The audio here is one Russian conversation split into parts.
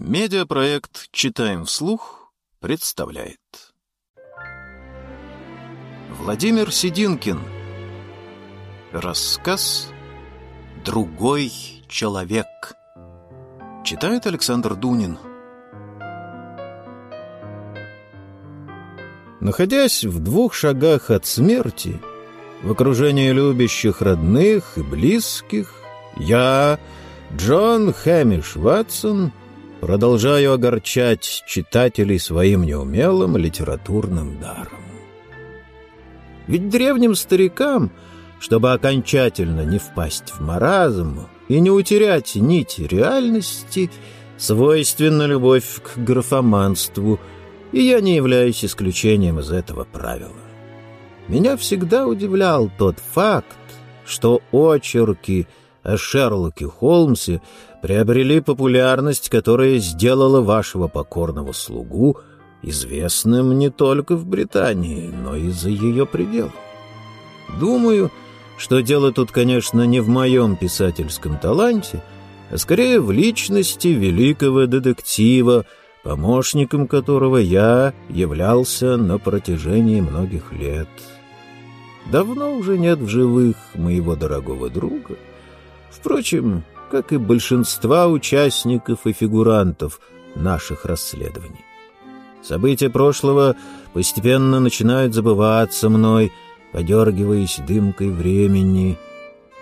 Медиапроект «Читаем вслух» представляет. Владимир Сидинкин. Рассказ «Другой человек» Читает Александр Дунин. Находясь в двух шагах от смерти, в окружении любящих родных и близких, я, Джон Хэмиш Ватсон, продолжаю огорчать читателей своим неумелым литературным даром. Ведь древним старикам, чтобы окончательно не впасть в маразм и не утерять нить реальности, свойственна любовь к графоманству, и я не являюсь исключением из этого правила. Меня всегда удивлял тот факт, что очерки о Шерлоке Холмсе приобрели популярность, которая сделала вашего покорного слугу известным не только в Британии, но и за ее пределы. Думаю, что дело тут, конечно, не в моем писательском таланте, а скорее в личности великого детектива, помощником которого я являлся на протяжении многих лет. Давно уже нет в живых моего дорогого друга. Впрочем, как и большинства участников и фигурантов наших расследований. События прошлого постепенно начинают забываться мной, подергиваясь дымкой времени.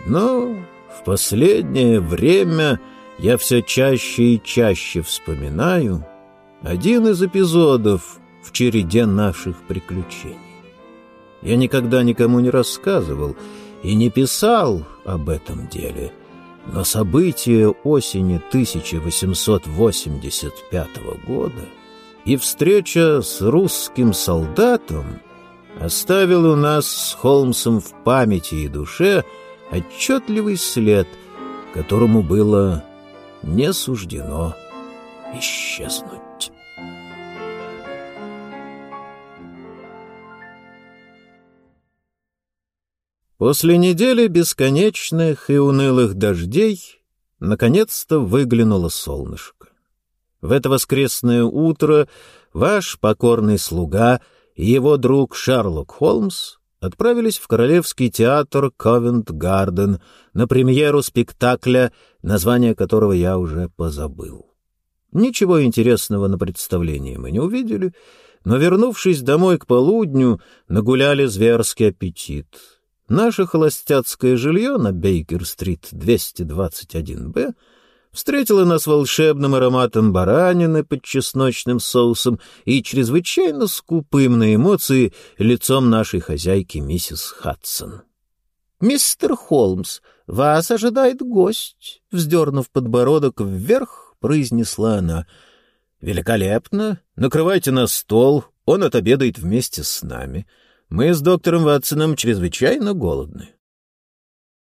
Но в последнее время я все чаще и чаще вспоминаю один из эпизодов в череде наших приключений. Я никогда никому не рассказывал и не писал об этом деле — но события осени 1885 года и встреча с русским солдатом оставил у нас с Холмсом в памяти и душе отчетливый след, которому было не суждено исчезнуть. После недели бесконечных и унылых дождей наконец-то выглянуло солнышко. В это воскресное утро ваш покорный слуга и его друг Шерлок Холмс отправились в Королевский театр Ковент-Гарден на премьеру спектакля, название которого я уже позабыл. Ничего интересного на представлении мы не увидели, но, вернувшись домой к полудню, нагуляли зверский аппетит — Наше холостяцкое жилье на Бейкер-стрит 221-Б встретило нас волшебным ароматом баранины под чесночным соусом и чрезвычайно скупым на эмоции лицом нашей хозяйки миссис Хадсон. «Мистер Холмс, вас ожидает гость», — вздернув подбородок вверх, произнесла она. «Великолепно! Накрывайте на стол, он отобедает вместе с нами». Мы с доктором Ватсоном чрезвычайно голодны.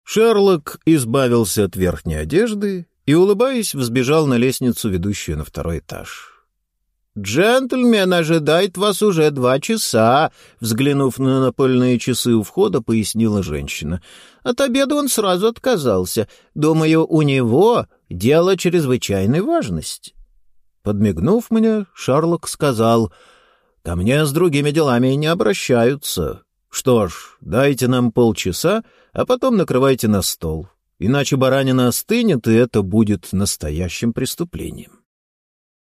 Шерлок избавился от верхней одежды и, улыбаясь, взбежал на лестницу, ведущую на второй этаж. «Джентльмен ожидает вас уже два часа», — взглянув на напольные часы у входа, пояснила женщина. «От обеда он сразу отказался. Думаю, у него дело чрезвычайной важности». Подмигнув мне, Шарлок сказал — Ко мне с другими делами не обращаются. Что ж, дайте нам полчаса, а потом накрывайте на стол. Иначе баранина остынет, и это будет настоящим преступлением.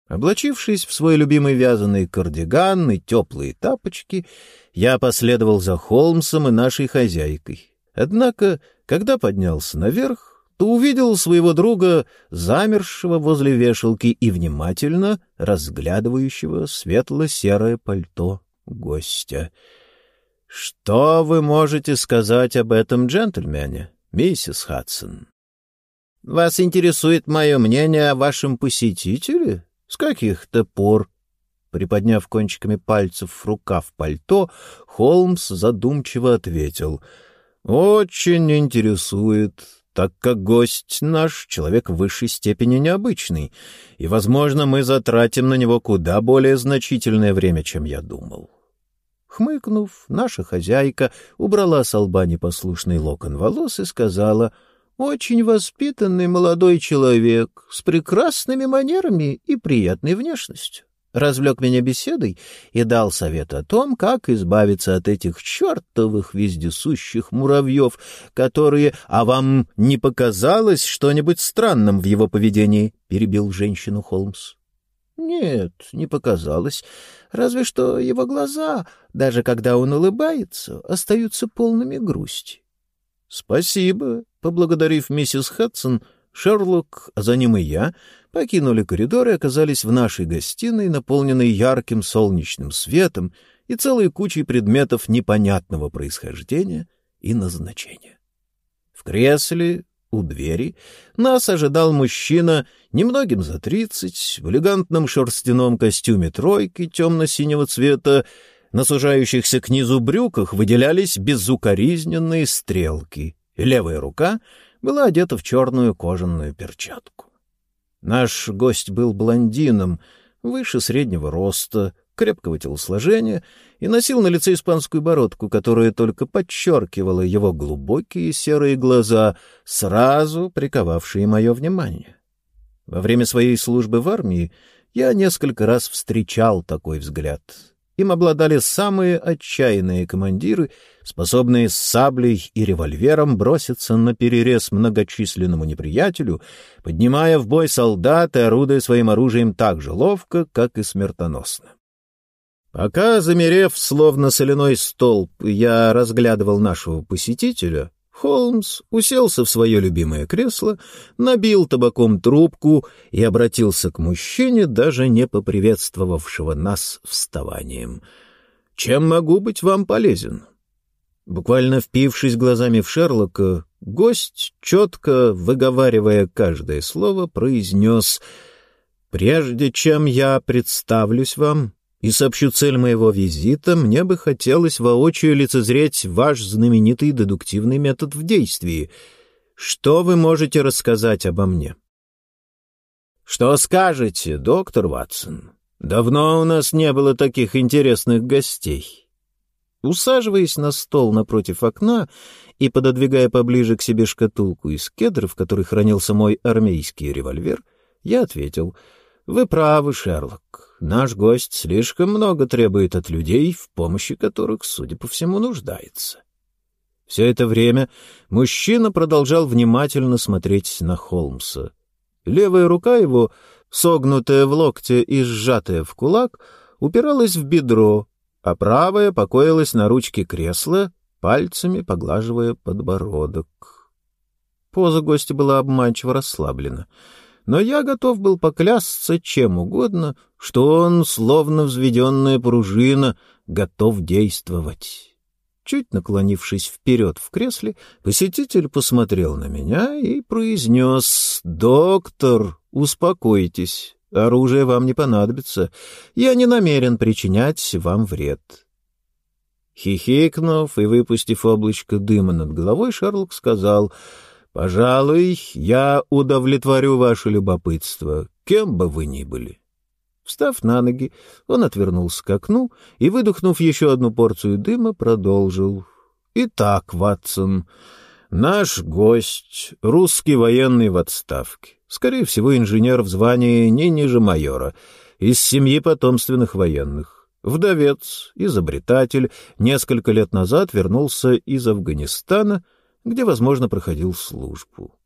Облачившись в свой любимый вязаный кардиган и теплые тапочки, я последовал за Холмсом и нашей хозяйкой. Однако, когда поднялся наверх, то увидел своего друга, замершего возле вешалки и внимательно разглядывающего светло-серое пальто гостя. — Что вы можете сказать об этом джентльмене, миссис Хадсон? — Вас интересует мое мнение о вашем посетителе? С каких-то пор? Приподняв кончиками пальцев рукав пальто, Холмс задумчиво ответил. — Очень интересует так как гость наш — человек в высшей степени необычный, и, возможно, мы затратим на него куда более значительное время, чем я думал. Хмыкнув, наша хозяйка убрала с лба непослушный локон волос и сказала, очень воспитанный молодой человек с прекрасными манерами и приятной внешностью. Развлек меня беседой и дал совет о том, как избавиться от этих чертовых вездесущих муравьев, которые... — А вам не показалось что-нибудь странным в его поведении? — перебил женщину Холмс. — Нет, не показалось. Разве что его глаза, даже когда он улыбается, остаются полными грусти. «Спасибо», — поблагодарив миссис Хадсон, Шерлок, а за ним и я, покинули коридор и оказались в нашей гостиной, наполненной ярким солнечным светом и целой кучей предметов непонятного происхождения и назначения. В кресле у двери нас ожидал мужчина немногим за тридцать, в элегантном шерстяном костюме тройки темно-синего цвета, на сужающихся к низу брюках выделялись безукоризненные стрелки. Левая рука была одета в черную кожаную перчатку. Наш гость был блондином, выше среднего роста, крепкого телосложения и носил на лице испанскую бородку, которая только подчеркивала его глубокие серые глаза, сразу приковавшие мое внимание. Во время своей службы в армии я несколько раз встречал такой взгляд — им обладали самые отчаянные командиры, способные с саблей и револьвером броситься на перерез многочисленному неприятелю, поднимая в бой солдат и орудуя своим оружием так же ловко, как и смертоносно. Пока, замерев, словно соляной столб, я разглядывал нашего посетителя, Холмс уселся в свое любимое кресло, набил табаком трубку и обратился к мужчине, даже не поприветствовавшего нас вставанием. «Чем могу быть вам полезен?» Буквально впившись глазами в Шерлока, гость, четко выговаривая каждое слово, произнес «Прежде чем я представлюсь вам, и сообщу цель моего визита, мне бы хотелось воочию лицезреть ваш знаменитый дедуктивный метод в действии. Что вы можете рассказать обо мне? Что скажете, доктор Ватсон? Давно у нас не было таких интересных гостей. Усаживаясь на стол напротив окна и пододвигая поближе к себе шкатулку из кедров, в которой хранился мой армейский револьвер, я ответил — вы правы, Шерлок. Наш гость слишком много требует от людей, в помощи которых, судя по всему, нуждается. Все это время мужчина продолжал внимательно смотреть на Холмса. Левая рука его, согнутая в локте и сжатая в кулак, упиралась в бедро, а правая покоилась на ручке кресла, пальцами поглаживая подбородок. Поза гостя была обманчиво расслаблена — но я готов был поклясться чем угодно, что он, словно взведенная пружина, готов действовать. Чуть наклонившись вперед в кресле, посетитель посмотрел на меня и произнес «Доктор, успокойтесь, оружие вам не понадобится, я не намерен причинять вам вред». Хихикнув и выпустив облачко дыма над головой, Шарлок сказал — Пожалуй, я удовлетворю ваше любопытство, кем бы вы ни были. Встав на ноги, он отвернулся к окну и, выдохнув еще одну порцию дыма, продолжил. «Итак, Ватсон, наш гость — русский военный в отставке, скорее всего, инженер в звании не ниже майора, из семьи потомственных военных. Вдовец, изобретатель, несколько лет назад вернулся из Афганистана — где, возможно, проходил службу.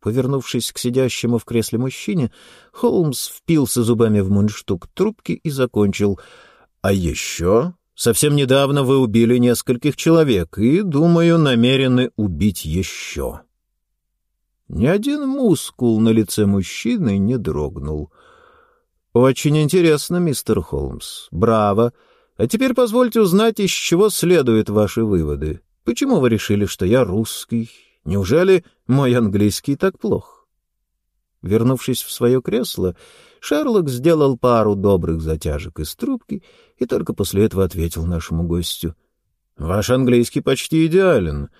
Повернувшись к сидящему в кресле мужчине, Холмс впился зубами в мундштук трубки и закончил. «А еще совсем недавно вы убили нескольких человек и, думаю, намерены убить еще». Ни один мускул на лице мужчины не дрогнул. «Очень интересно, мистер Холмс. Браво. А теперь позвольте узнать, из чего следуют ваши выводы. Почему вы решили, что я русский? Неужели мой английский так плох? Вернувшись в свое кресло, Шерлок сделал пару добрых затяжек из трубки и только после этого ответил нашему гостю. — Ваш английский почти идеален.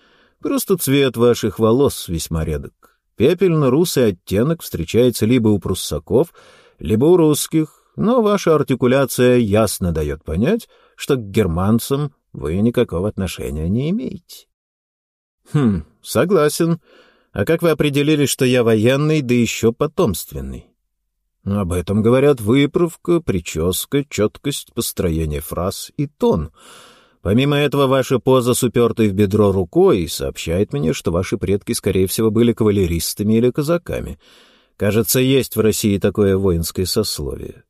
Просто цвет ваших волос весьма редок. Пепельно-русый оттенок встречается либо у пруссаков, либо у русских, но ваша артикуляция ясно дает понять, что к германцам вы никакого отношения не имеете. — Хм, согласен. А как вы определили, что я военный, да еще потомственный? Об этом говорят выправка, прическа, четкость построения фраз и тон. Помимо этого, ваша поза с упертой в бедро рукой сообщает мне, что ваши предки, скорее всего, были кавалеристами или казаками. Кажется, есть в России такое воинское сословие.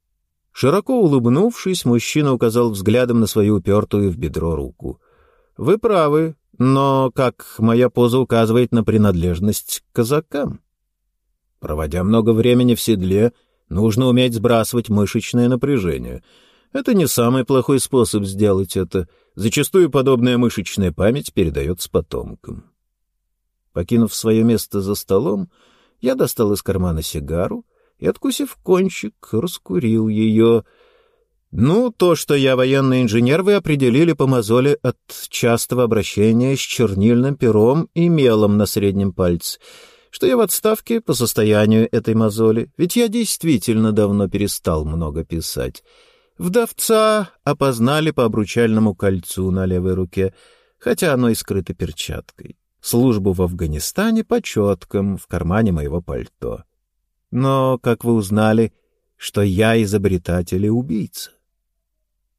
Широко улыбнувшись, мужчина указал взглядом на свою упертую в бедро руку. «Вы правы, но как моя поза указывает на принадлежность к казакам?» Проводя много времени в седле, нужно уметь сбрасывать мышечное напряжение. Это не самый плохой способ сделать это. Зачастую подобная мышечная память передается потомкам. Покинув свое место за столом, я достал из кармана сигару и, откусив кончик, раскурил ее. Ну, то, что я военный инженер, вы определили по мозоли от частого обращения с чернильным пером и мелом на среднем пальце, что я в отставке по состоянию этой мозоли, ведь я действительно давно перестал много писать. Вдовца опознали по обручальному кольцу на левой руке, хотя оно и скрыто перчаткой. Службу в Афганистане по четкам в кармане моего пальто. Но, как вы узнали, что я изобретатель и убийца?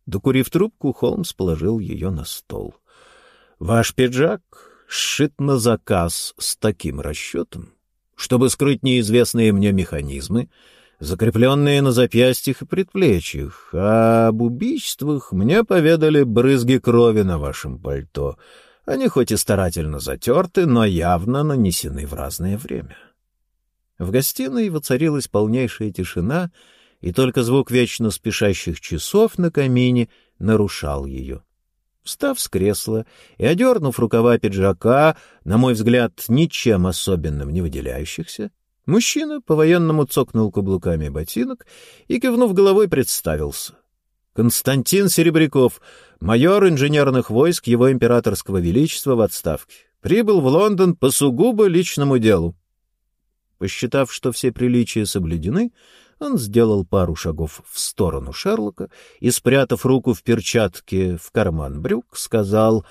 Докурив трубку, Холмс положил ее на стол. Ваш пиджак сшит на заказ с таким расчетом, чтобы скрыть неизвестные мне механизмы, закрепленные на запястьях и предплечьях, а об убийствах мне поведали брызги крови на вашем пальто. Они хоть и старательно затерты, но явно нанесены в разное время. — в гостиной воцарилась полнейшая тишина, и только звук вечно спешащих часов на камине нарушал ее. Встав с кресла и одернув рукава пиджака, на мой взгляд, ничем особенным не выделяющихся, мужчина по-военному цокнул каблуками ботинок и, кивнув головой, представился. Константин Серебряков, майор инженерных войск его императорского величества в отставке, прибыл в Лондон по сугубо личному делу. Посчитав, что все приличия соблюдены, он сделал пару шагов в сторону Шерлока и, спрятав руку в перчатке в карман брюк, сказал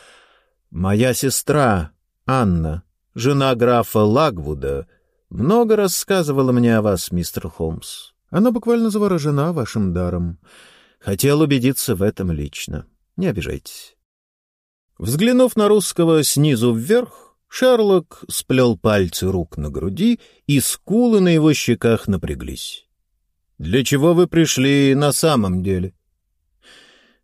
«Моя сестра, Анна, жена графа Лагвуда, много рассказывала мне о вас, мистер Холмс. Она буквально заворожена вашим даром. Хотел убедиться в этом лично. Не обижайтесь». Взглянув на русского снизу вверх, Шерлок сплел пальцы рук на груди, и скулы на его щеках напряглись. «Для чего вы пришли на самом деле?»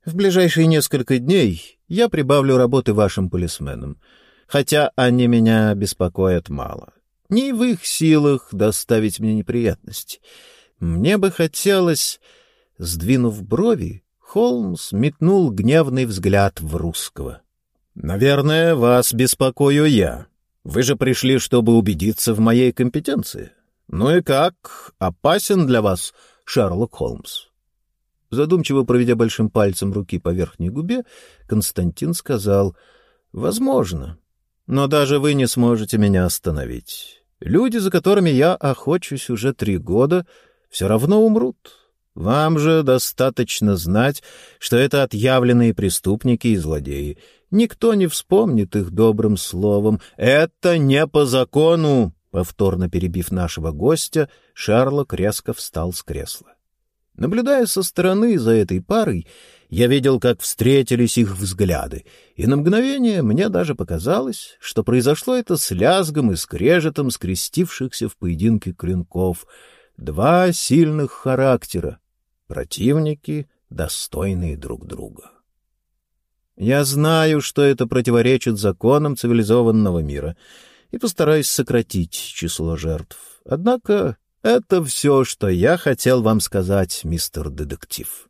«В ближайшие несколько дней я прибавлю работы вашим полисменам, хотя они меня беспокоят мало. Не в их силах доставить мне неприятности. Мне бы хотелось...» Сдвинув брови, Холмс метнул гневный взгляд в русского. «Наверное, вас беспокою я. Вы же пришли, чтобы убедиться в моей компетенции. Ну и как? Опасен для вас Шерлок Холмс?» Задумчиво проведя большим пальцем руки по верхней губе, Константин сказал, «Возможно, но даже вы не сможете меня остановить. Люди, за которыми я охочусь уже три года, все равно умрут. Вам же достаточно знать, что это отъявленные преступники и злодеи, Никто не вспомнит их добрым словом. Это не по закону!» Повторно перебив нашего гостя, Шерлок резко встал с кресла. Наблюдая со стороны за этой парой, я видел, как встретились их взгляды, и на мгновение мне даже показалось, что произошло это с лязгом и скрежетом скрестившихся в поединке клинков. Два сильных характера, противники, достойные друг друга. Я знаю, что это противоречит законам цивилизованного мира, и постараюсь сократить число жертв. Однако это все, что я хотел вам сказать, мистер детектив.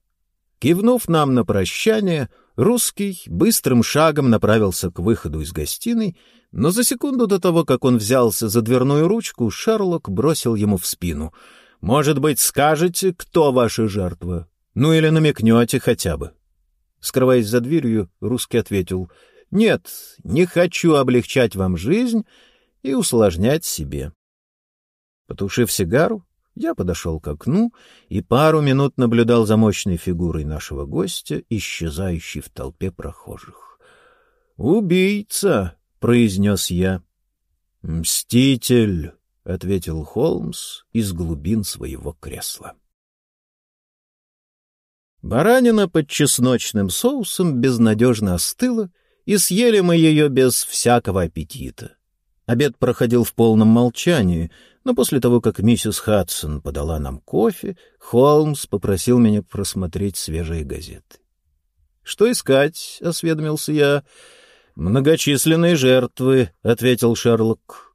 Кивнув нам на прощание, русский быстрым шагом направился к выходу из гостиной, но за секунду до того, как он взялся за дверную ручку, Шерлок бросил ему в спину. «Может быть, скажете, кто ваша жертва? Ну или намекнете хотя бы?» Скрываясь за дверью, русский ответил, «Нет, не хочу облегчать вам жизнь и усложнять себе». Потушив сигару, я подошел к окну и пару минут наблюдал за мощной фигурой нашего гостя, исчезающей в толпе прохожих. «Убийца!» — произнес я. «Мститель», — ответил Холмс из глубин своего кресла. Баранина под чесночным соусом безнадежно остыла, и съели мы ее без всякого аппетита. Обед проходил в полном молчании, но после того, как миссис Хадсон подала нам кофе, Холмс попросил меня просмотреть свежие газеты. «Что искать?» — осведомился я. «Многочисленные жертвы», — ответил Шерлок.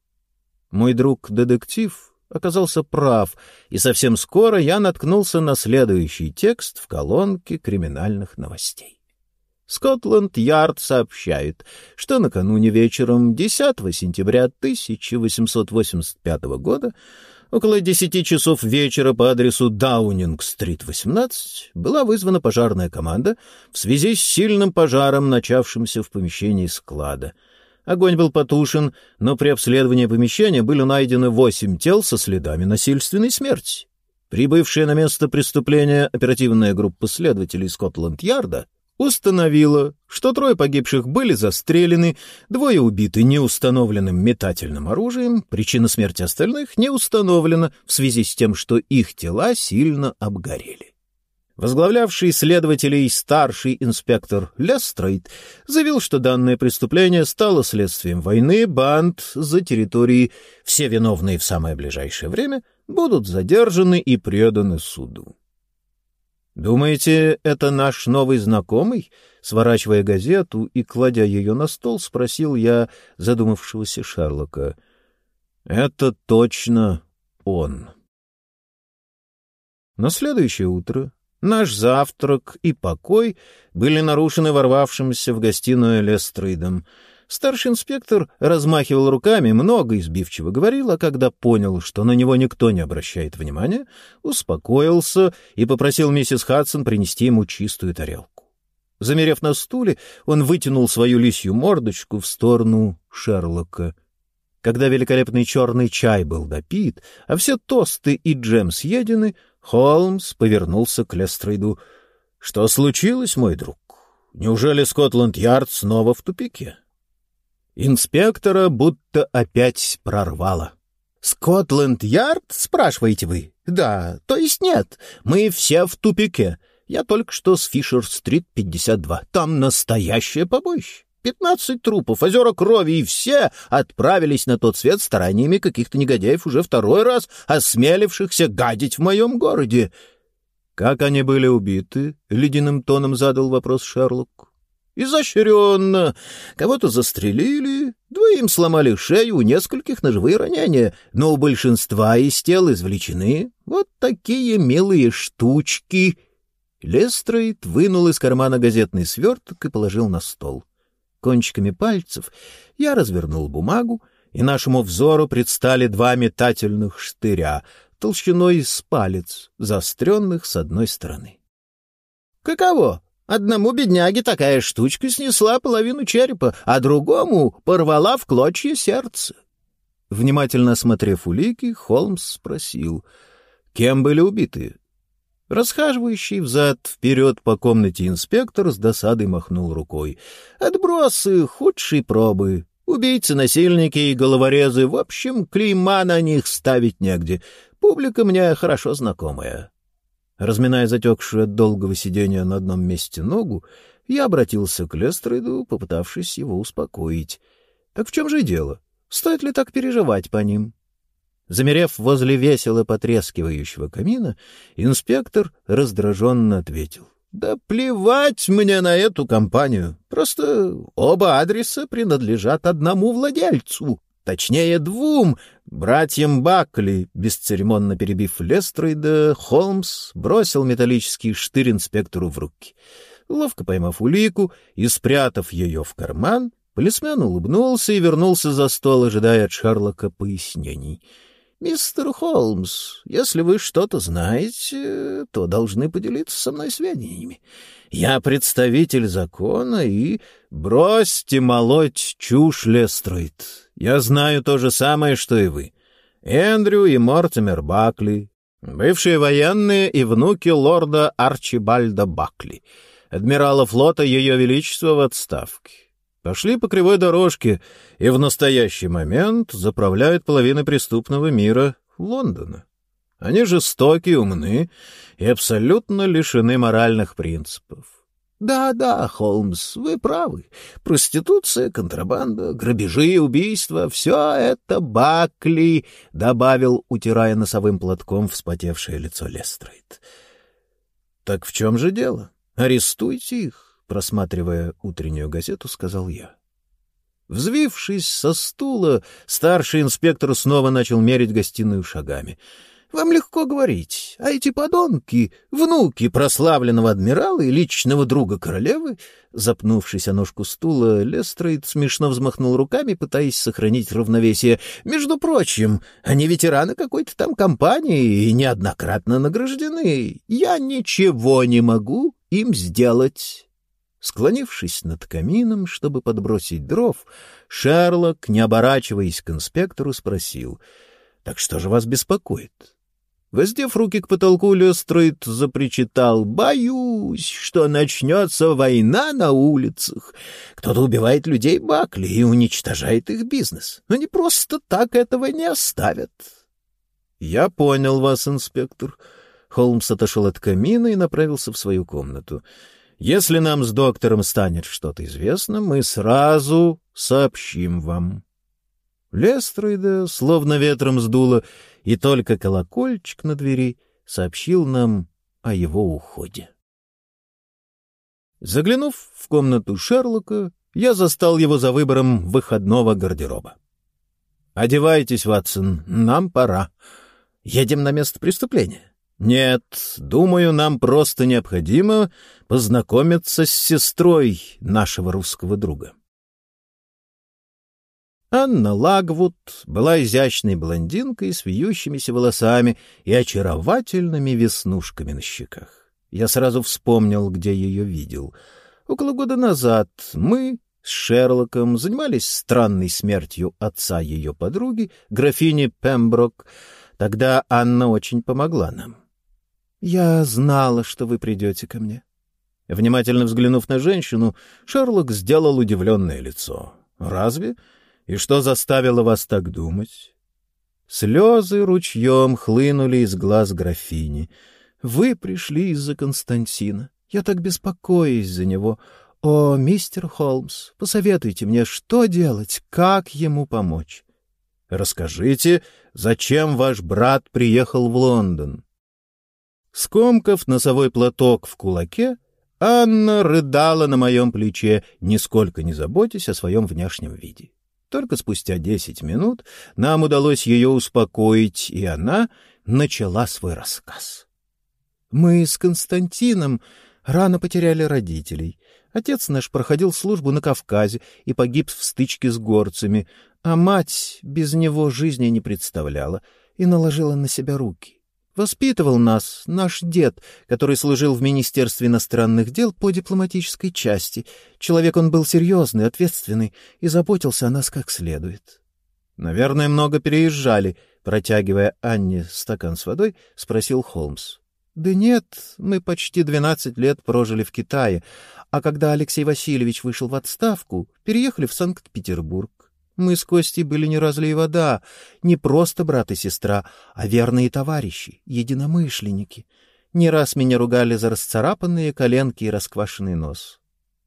Мой друг-детектив оказался прав, и совсем скоро я наткнулся на следующий текст в колонке криминальных новостей. Скотланд-Ярд сообщает, что накануне вечером 10 сентября 1885 года около 10 часов вечера по адресу Даунинг-стрит, 18, была вызвана пожарная команда в связи с сильным пожаром, начавшимся в помещении склада. Огонь был потушен, но при обследовании помещения были найдены восемь тел со следами насильственной смерти. Прибывшая на место преступления оперативная группа следователей Скотланд-Ярда — установила, что трое погибших были застрелены, двое убиты неустановленным метательным оружием, причина смерти остальных не установлена в связи с тем, что их тела сильно обгорели. Возглавлявший следователей старший инспектор Лестрейд заявил, что данное преступление стало следствием войны банд за территорией, все виновные в самое ближайшее время будут задержаны и преданы суду. «Думаете, это наш новый знакомый?» Сворачивая газету и кладя ее на стол, спросил я задумавшегося Шерлока. «Это точно он». На следующее утро наш завтрак и покой были нарушены ворвавшимся в гостиную Лестрейдом — Старший инспектор размахивал руками, много избивчиво говорил, а когда понял, что на него никто не обращает внимания, успокоился и попросил миссис Хадсон принести ему чистую тарелку. Замерев на стуле, он вытянул свою лисью мордочку в сторону Шерлока. Когда великолепный черный чай был допит, а все тосты и джем съедены, Холмс повернулся к Лестрейду. — Что случилось, мой друг? Неужели Скотланд-Ярд снова в тупике? Инспектора будто опять прорвало. «Скотланд-Ярд, спрашиваете вы?» «Да, то есть нет. Мы все в тупике. Я только что с Фишер-стрит, 52. Там настоящее побоище. Пятнадцать трупов, озера крови, и все отправились на тот свет стараниями каких-то негодяев уже второй раз, осмелившихся гадить в моем городе». «Как они были убиты?» — ледяным тоном задал вопрос Шерлок изощренно. Кого-то застрелили, двоим сломали шею, у нескольких ножевые ранения, но у большинства из тел извлечены вот такие милые штучки. Лестрейд вынул из кармана газетный сверток и положил на стол. Кончиками пальцев я развернул бумагу, и нашему взору предстали два метательных штыря толщиной с палец, заостренных с одной стороны. «Каково?» Одному бедняге такая штучка снесла половину черепа, а другому порвала в клочья сердце. Внимательно осмотрев улики, Холмс спросил, кем были убиты. Расхаживающий взад-вперед по комнате инспектор с досадой махнул рукой. «Отбросы худшей пробы. Убийцы-насильники и головорезы, в общем, клейма на них ставить негде. Публика мне хорошо знакомая. Разминая затекшую от долгого сидения на одном месте ногу, я обратился к Лестрейду, попытавшись его успокоить. Так в чем же дело? Стоит ли так переживать по ним? Замерев возле весело потрескивающего камина, инспектор раздраженно ответил. — Да плевать мне на эту компанию. Просто оба адреса принадлежат одному владельцу. Точнее, двум братьям Бакли, бесцеремонно перебив Лестрейда, Холмс бросил металлический штырь инспектору в руки. Ловко поймав улику и спрятав ее в карман, полисмен улыбнулся и вернулся за стол, ожидая от Шарлока пояснений. «Мистер Холмс, если вы что-то знаете, то должны поделиться со мной сведениями. Я представитель закона и... Бросьте молоть чушь, Лестрейд. Я знаю то же самое, что и вы. Эндрю и Мортимер Бакли, бывшие военные и внуки лорда Арчибальда Бакли, адмирала флота Ее Величества в отставке. Пошли по кривой дорожке и в настоящий момент заправляют половины преступного мира Лондона. Они жестоки, умны и абсолютно лишены моральных принципов. Да, да, Холмс, вы правы. Проституция, контрабанда, грабежи, убийства — все это Бакли, — добавил, утирая носовым платком вспотевшее лицо Лестрейд. — Так в чем же дело? Арестуйте их, — просматривая утреннюю газету, сказал я. Взвившись со стула, старший инспектор снова начал мерить гостиную шагами — вам легко говорить, а эти подонки, внуки прославленного адмирала и личного друга королевы, запнувшись о ножку стула, Лестрейд смешно взмахнул руками, пытаясь сохранить равновесие. Между прочим, они ветераны какой-то там компании и неоднократно награждены. Я ничего не могу им сделать. Склонившись над камином, чтобы подбросить дров, Шерлок, не оборачиваясь к инспектору, спросил — Так что же вас беспокоит? Воздев руки к потолку, Лестрейд запричитал. «Боюсь, что начнется война на улицах. Кто-то убивает людей Бакли и уничтожает их бизнес. Они просто так этого не оставят». «Я понял вас, инспектор». Холмс отошел от камина и направился в свою комнату. «Если нам с доктором станет что-то известно, мы сразу сообщим вам». Лестрейда словно ветром сдуло, и только колокольчик на двери сообщил нам о его уходе. Заглянув в комнату Шерлока, я застал его за выбором выходного гардероба. «Одевайтесь, Ватсон, нам пора. Едем на место преступления». «Нет, думаю, нам просто необходимо познакомиться с сестрой нашего русского друга». Анна Лагвуд была изящной блондинкой с вьющимися волосами и очаровательными веснушками на щеках. Я сразу вспомнил, где ее видел. Около года назад мы с Шерлоком занимались странной смертью отца ее подруги, графини Пемброк. Тогда Анна очень помогла нам. «Я знала, что вы придете ко мне». Внимательно взглянув на женщину, Шерлок сделал удивленное лицо. «Разве?» И что заставило вас так думать? Слезы ручьем хлынули из глаз графини. Вы пришли из-за Константина. Я так беспокоюсь за него. О, мистер Холмс, посоветуйте мне, что делать, как ему помочь. Расскажите, зачем ваш брат приехал в Лондон? Скомкав носовой платок в кулаке, Анна рыдала на моем плече, нисколько не заботясь о своем внешнем виде. Только спустя десять минут нам удалось ее успокоить, и она начала свой рассказ. «Мы с Константином рано потеряли родителей. Отец наш проходил службу на Кавказе и погиб в стычке с горцами, а мать без него жизни не представляла и наложила на себя руки. Воспитывал нас наш дед, который служил в Министерстве иностранных дел по дипломатической части. Человек он был серьезный, ответственный и заботился о нас как следует. Наверное, много переезжали, протягивая Анне стакан с водой, спросил Холмс. Да нет, мы почти двенадцать лет прожили в Китае, а когда Алексей Васильевич вышел в отставку, переехали в Санкт-Петербург. Мы с Костей были не разлей вода, не просто брат и сестра, а верные товарищи, единомышленники. Не раз меня ругали за расцарапанные коленки и расквашенный нос.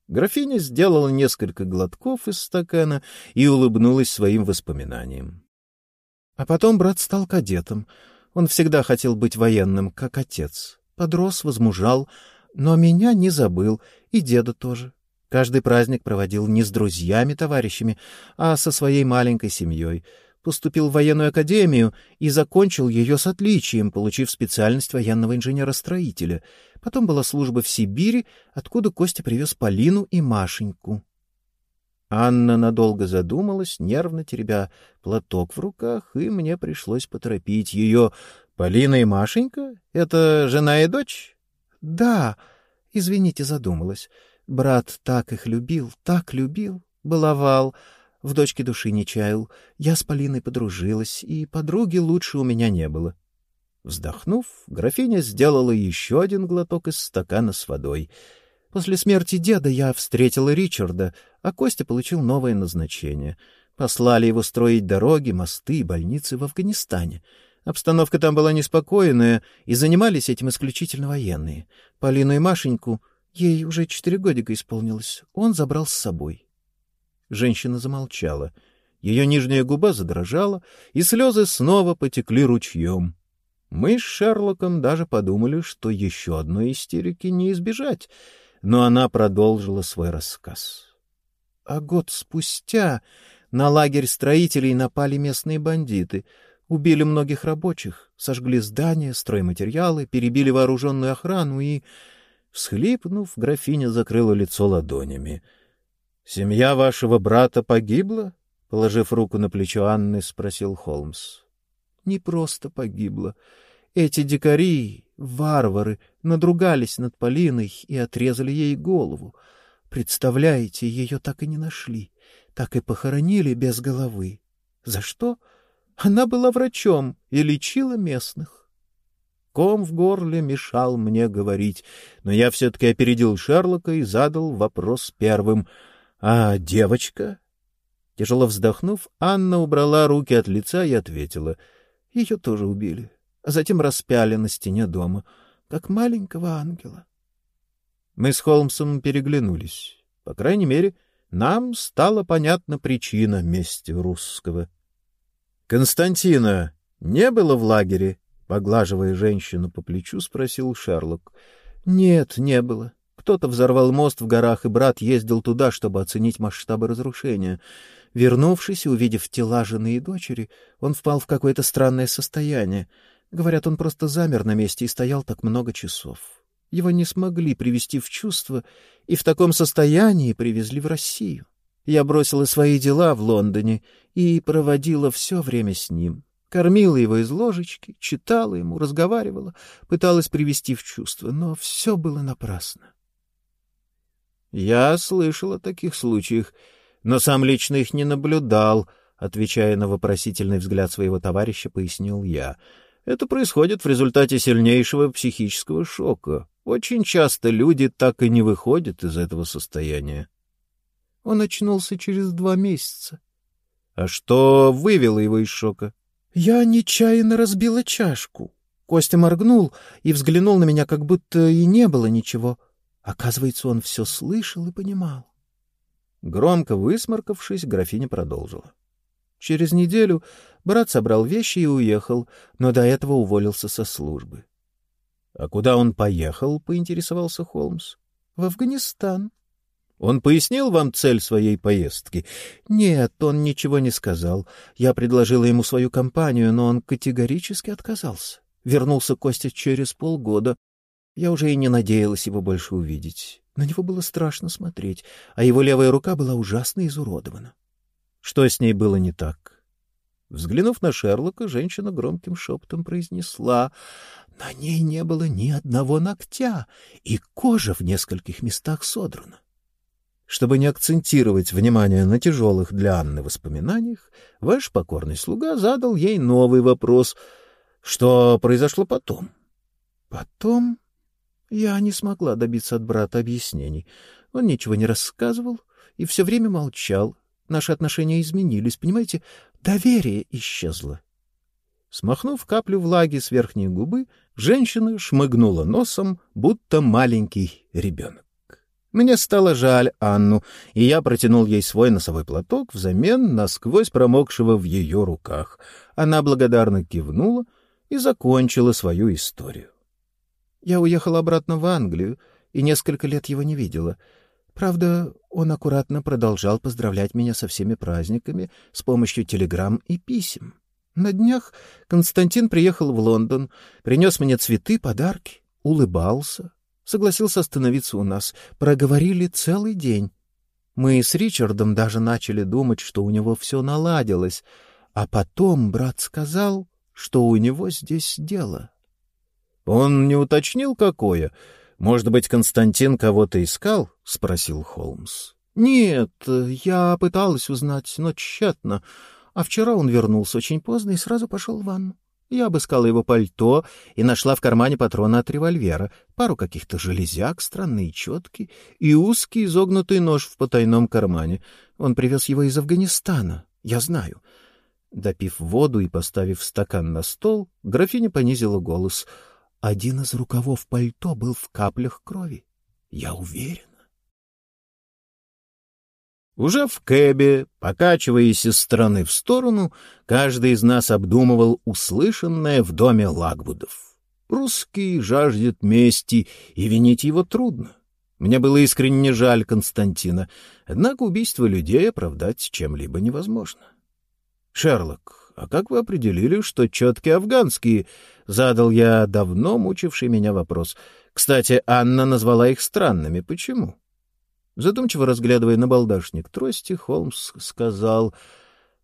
Графиня сделала несколько глотков из стакана и улыбнулась своим воспоминаниям. А потом брат стал кадетом. Он всегда хотел быть военным, как отец. Подрос, возмужал, но меня не забыл, и деда тоже. Каждый праздник проводил не с друзьями-товарищами, а со своей маленькой семьей. Поступил в военную академию и закончил ее с отличием, получив специальность военного инженера-строителя. Потом была служба в Сибири, откуда Костя привез Полину и Машеньку. Анна надолго задумалась, нервно теребя платок в руках, и мне пришлось поторопить ее. «Полина и Машенька? Это жена и дочь?» «Да. Извините, задумалась. Брат так их любил, так любил, баловал, в дочке души не чаял. Я с Полиной подружилась, и подруги лучше у меня не было. Вздохнув, графиня сделала еще один глоток из стакана с водой. После смерти деда я встретила Ричарда, а Костя получил новое назначение. Послали его строить дороги, мосты и больницы в Афганистане. Обстановка там была неспокойная, и занимались этим исключительно военные. Полину и Машеньку, ей уже четыре годика исполнилось, он забрал с собой. Женщина замолчала. Ее нижняя губа задрожала, и слезы снова потекли ручьем. Мы с Шерлоком даже подумали, что еще одной истерики не избежать, но она продолжила свой рассказ. А год спустя на лагерь строителей напали местные бандиты, убили многих рабочих, сожгли здания, стройматериалы, перебили вооруженную охрану и... Всхлипнув, графиня закрыла лицо ладонями. — Семья вашего брата погибла? — положив руку на плечо Анны, спросил Холмс. — Не просто погибла. Эти дикари, варвары, надругались над Полиной и отрезали ей голову. Представляете, ее так и не нашли, так и похоронили без головы. За что? Она была врачом и лечила местных. Ком в горле мешал мне говорить, но я все-таки опередил Шерлока и задал вопрос первым. «А девочка?» Тяжело вздохнув, Анна убрала руки от лица и ответила. «Ее тоже убили а затем распяли на стене дома, как маленького ангела. Мы с Холмсом переглянулись. По крайней мере, нам стала понятна причина мести русского. — Константина не было в лагере? — поглаживая женщину по плечу, спросил Шерлок. — Нет, не было. Кто-то взорвал мост в горах, и брат ездил туда, чтобы оценить масштабы разрушения. Вернувшись и увидев тела жены и дочери, он впал в какое-то странное состояние — Говорят, он просто замер на месте и стоял так много часов. Его не смогли привести в чувство, и в таком состоянии привезли в Россию. Я бросила свои дела в Лондоне и проводила все время с ним. Кормила его из ложечки, читала ему, разговаривала, пыталась привести в чувство, но все было напрасно. Я слышал о таких случаях, но сам лично их не наблюдал, отвечая на вопросительный взгляд своего товарища, пояснил я — это происходит в результате сильнейшего психического шока. Очень часто люди так и не выходят из этого состояния. Он очнулся через два месяца. А что вывело его из шока? Я нечаянно разбила чашку. Костя моргнул и взглянул на меня, как будто и не было ничего. Оказывается, он все слышал и понимал. Громко высморкавшись, графиня продолжила. Через неделю брат собрал вещи и уехал, но до этого уволился со службы. — А куда он поехал? — поинтересовался Холмс. — В Афганистан. — Он пояснил вам цель своей поездки? — Нет, он ничего не сказал. Я предложила ему свою компанию, но он категорически отказался. Вернулся Костя через полгода. Я уже и не надеялась его больше увидеть. На него было страшно смотреть, а его левая рука была ужасно изуродована. Что с ней было не так? Взглянув на Шерлока, женщина громким шепотом произнесла, «На ней не было ни одного ногтя, и кожа в нескольких местах содрана». Чтобы не акцентировать внимание на тяжелых для Анны воспоминаниях, ваш покорный слуга задал ей новый вопрос. Что произошло потом? Потом я не смогла добиться от брата объяснений. Он ничего не рассказывал и все время молчал, Наши отношения изменились, понимаете? Доверие исчезло. Смахнув каплю влаги с верхней губы, женщина шмыгнула носом, будто маленький ребенок. Мне стало жаль Анну, и я протянул ей свой носовой платок взамен насквозь промокшего в ее руках. Она благодарно кивнула и закончила свою историю. Я уехала обратно в Англию и несколько лет его не видела — Правда, он аккуратно продолжал поздравлять меня со всеми праздниками с помощью телеграмм и писем. На днях Константин приехал в Лондон, принес мне цветы, подарки, улыбался, согласился остановиться у нас. Проговорили целый день. Мы с Ричардом даже начали думать, что у него все наладилось, а потом брат сказал, что у него здесь дело. Он не уточнил, какое — может быть, Константин кого-то искал? — спросил Холмс. — Нет, я пыталась узнать, но тщетно. А вчера он вернулся очень поздно и сразу пошел в ванну. Я обыскала его пальто и нашла в кармане патроны от револьвера, пару каких-то железяк, странные четки и узкий изогнутый нож в потайном кармане. Он привез его из Афганистана, я знаю. Допив воду и поставив стакан на стол, графиня понизила голос. Один из рукавов пальто был в каплях крови. Я уверен. Уже в кэбе, покачиваясь из стороны в сторону, каждый из нас обдумывал услышанное в доме Лагбудов. Русский жаждет мести, и винить его трудно. Мне было искренне жаль Константина, однако убийство людей оправдать чем-либо невозможно. — Шерлок, а как вы определили, что четки афганские? — задал я давно мучивший меня вопрос. Кстати, Анна назвала их странными. Почему? — Задумчиво разглядывая на балдашник трости, Холмс сказал,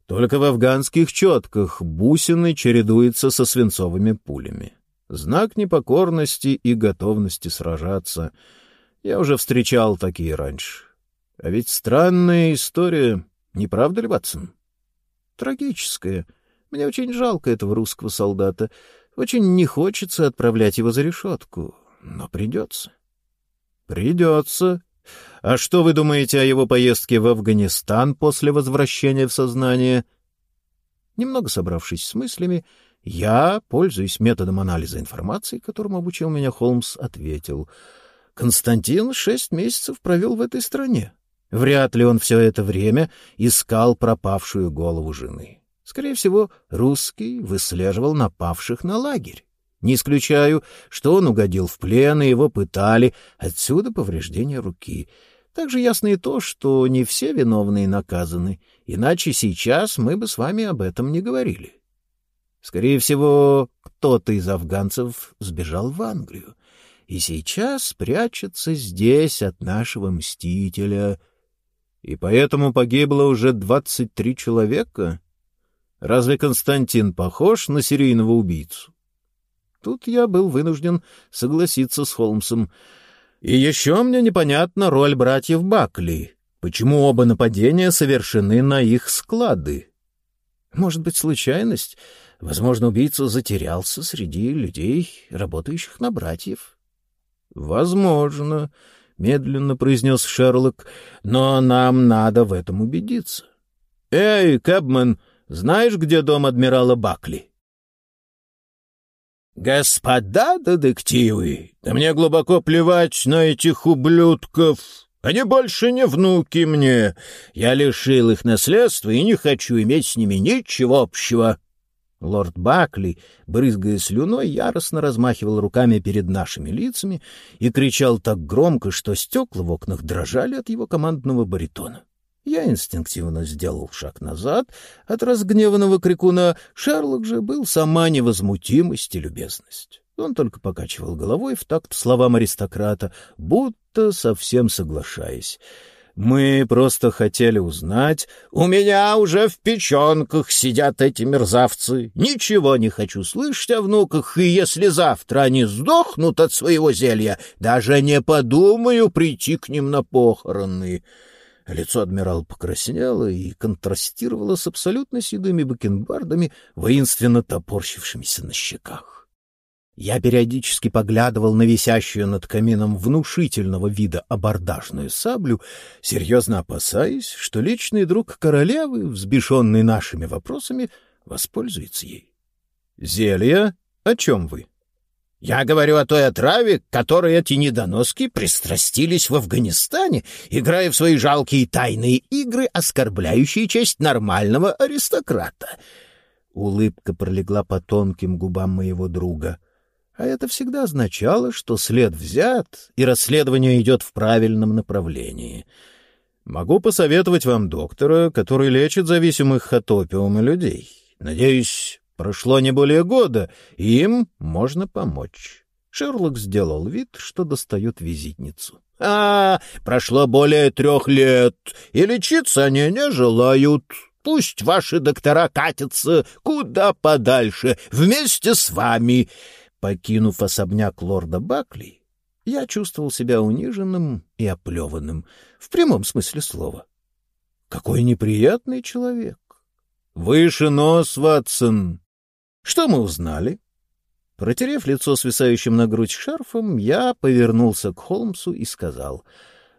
«Только в афганских четках бусины чередуются со свинцовыми пулями. Знак непокорности и готовности сражаться. Я уже встречал такие раньше. А ведь странная история, не правда ли, Ватсон?» «Трагическая. Мне очень жалко этого русского солдата. Очень не хочется отправлять его за решетку, но придется». «Придется», а что вы думаете о его поездке в Афганистан после возвращения в сознание? Немного собравшись с мыслями, я, пользуясь методом анализа информации, которому обучил меня Холмс, ответил. Константин шесть месяцев провел в этой стране. Вряд ли он все это время искал пропавшую голову жены. Скорее всего, русский выслеживал напавших на лагерь. Не исключаю, что он угодил в плен, и его пытали, отсюда повреждение руки. Также ясно и то, что не все виновные наказаны, иначе сейчас мы бы с вами об этом не говорили. Скорее всего, кто-то из афганцев сбежал в Англию и сейчас прячется здесь от нашего мстителя. И поэтому погибло уже двадцать три человека. Разве Константин похож на серийного убийцу? Тут я был вынужден согласиться с Холмсом. И еще мне непонятна роль братьев Бакли. Почему оба нападения совершены на их склады? Может быть, случайность? Возможно, убийца затерялся среди людей, работающих на братьев. — Возможно, — медленно произнес Шерлок, — но нам надо в этом убедиться. — Эй, Кэбман, знаешь, где дом адмирала Бакли? «Господа детективы, да мне глубоко плевать на этих ублюдков. Они больше не внуки мне. Я лишил их наследства и не хочу иметь с ними ничего общего». Лорд Бакли, брызгая слюной, яростно размахивал руками перед нашими лицами и кричал так громко, что стекла в окнах дрожали от его командного баритона. Я инстинктивно сделал шаг назад от разгневанного крикуна. Шерлок же был сама невозмутимость и любезность. Он только покачивал головой в такт словам аристократа, будто совсем соглашаясь. Мы просто хотели узнать. У меня уже в печенках сидят эти мерзавцы. Ничего не хочу слышать о внуках, и если завтра они сдохнут от своего зелья, даже не подумаю прийти к ним на похороны. Лицо адмирала покраснело и контрастировало с абсолютно седыми бакенбардами, воинственно топорщившимися на щеках. Я периодически поглядывал на висящую над камином внушительного вида абордажную саблю, серьезно опасаясь, что личный друг королевы, взбешенный нашими вопросами, воспользуется ей. — Зелье? О чем вы? — я говорю о той отраве, которой эти недоноски пристрастились в Афганистане, играя в свои жалкие тайные игры, оскорбляющие честь нормального аристократа. Улыбка пролегла по тонким губам моего друга. А это всегда означало, что след взят, и расследование идет в правильном направлении. Могу посоветовать вам доктора, который лечит зависимых от опиума людей. Надеюсь, Прошло не более года, и им можно помочь. Шерлок сделал вид, что достает визитницу. — А, прошло более трех лет, и лечиться они не желают. Пусть ваши доктора катятся куда подальше, вместе с вами. Покинув особняк лорда Бакли, я чувствовал себя униженным и оплеванным, в прямом смысле слова. Какой неприятный человек! Выше нос, Ватсон! Что мы узнали? Протерев лицо свисающим на грудь шарфом, я повернулся к Холмсу и сказал,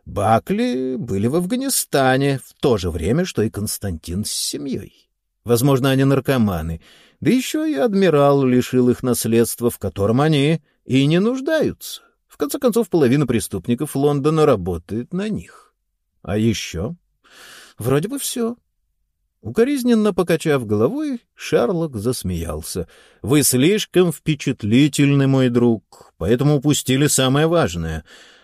«Бакли были в Афганистане в то же время, что и Константин с семьей. Возможно, они наркоманы, да еще и адмирал лишил их наследства, в котором они и не нуждаются. В конце концов, половина преступников Лондона работает на них. А еще? Вроде бы все. Укоризненно покачав головой, Шарлок засмеялся. — Вы слишком впечатлительны, мой друг, поэтому упустили самое важное.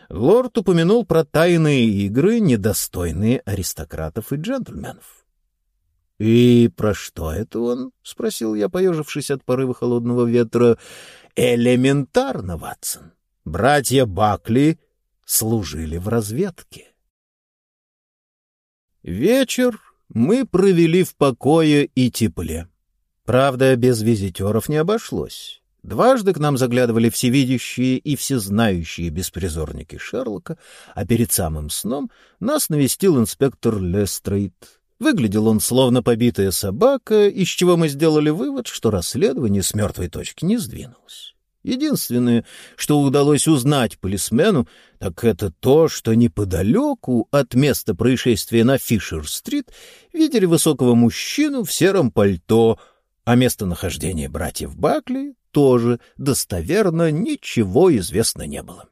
Лорд упомянул про тайные игры, недостойные аристократов и джентльменов. — И про что это он? — спросил я, поежившись от порыва холодного ветра. — Элементарно, Ватсон. Братья Бакли служили в разведке. Вечер мы провели в покое и тепле. Правда, без визитеров не обошлось. Дважды к нам заглядывали всевидящие и всезнающие беспризорники Шерлока, а перед самым сном нас навестил инспектор Лестрейд. Выглядел он словно побитая собака, из чего мы сделали вывод, что расследование с мертвой точки не сдвинулось. Единственное, что удалось узнать полисмену, так это то, что неподалеку от места происшествия на Фишер-стрит видели высокого мужчину в сером пальто, а местонахождение братьев Бакли тоже достоверно ничего известно не было.